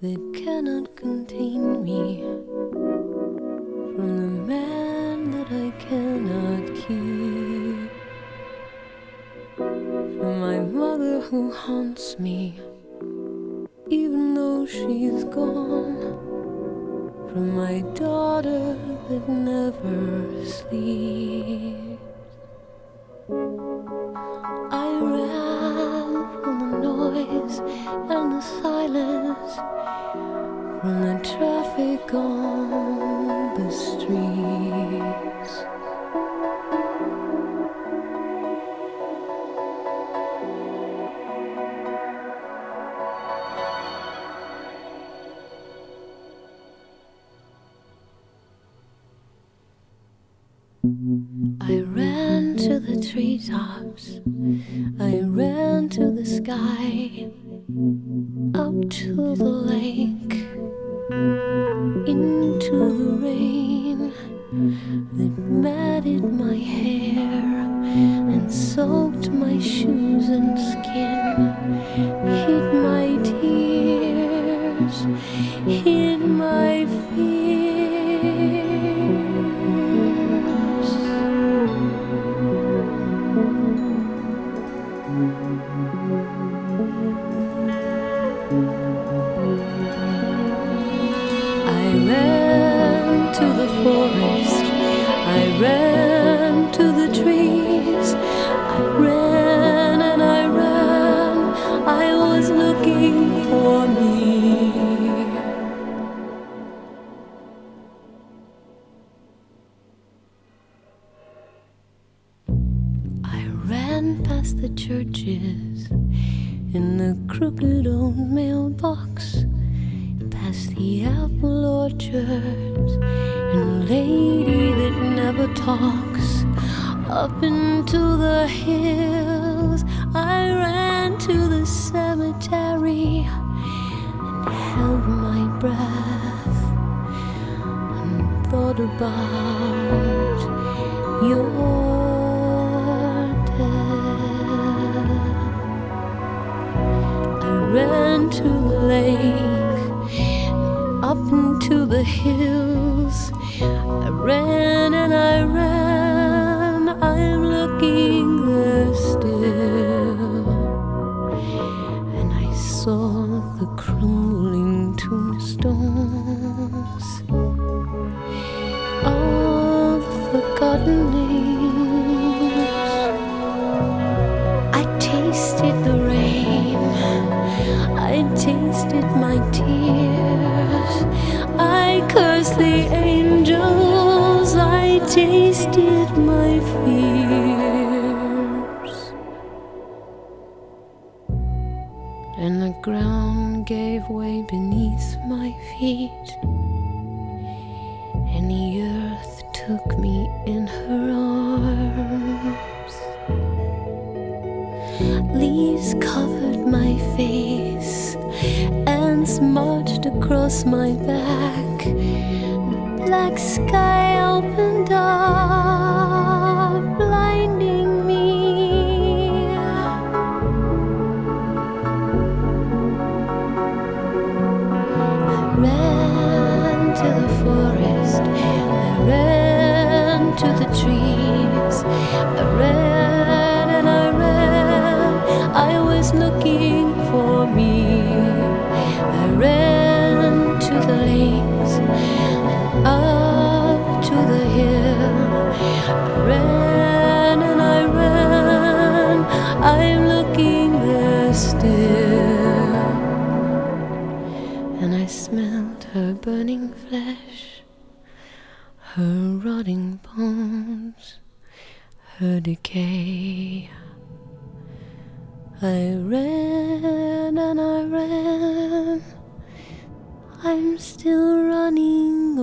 that cannot contain me from the man that I cannot keep. From my mother who haunts me, even though she's gone. From my daughter that never sleeps. I ran to the treetops. I ran to the sky. Up to the lake. Into the rain that matted my hair and soaked my shoes and skin. To the forest. I ran to the trees. I ran and I ran. I was looking for me. I ran past the churches in the crooked old mailbox past the apple orchards and lady that never talks. Up into the hills i ran to the cemetery and held my breath and thought about your up into the hills. I ran and I ran. I'm looking there still. And I saw the crumbling tombstones. All the forgotten names. Angels. I tasted my fears. And the ground gave way beneath my feet. And the earth took me in her arms. Leaves covered my face and smudged across my back. Black sky opened up, blinding me. I ran to the forest, I ran to the trees, I ran and I ran. I was looking Smelled her burning flesh, her rotting bones, her decay. I ran and I ran. I'm still running